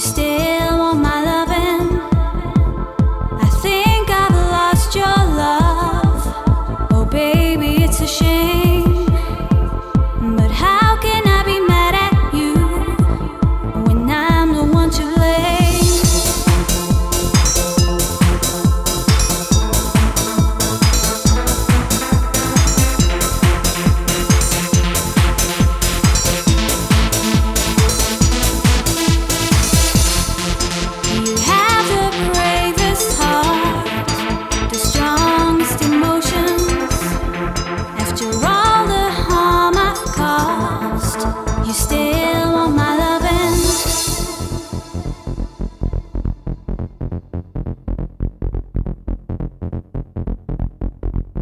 you still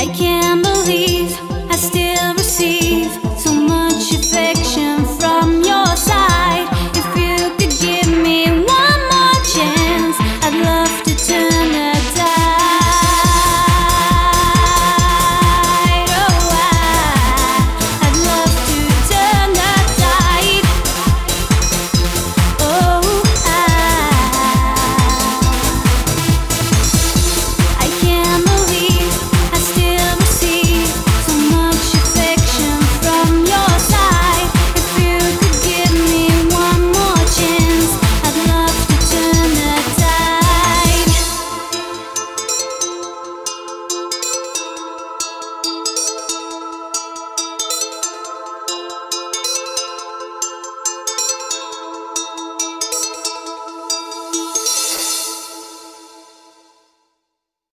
I can't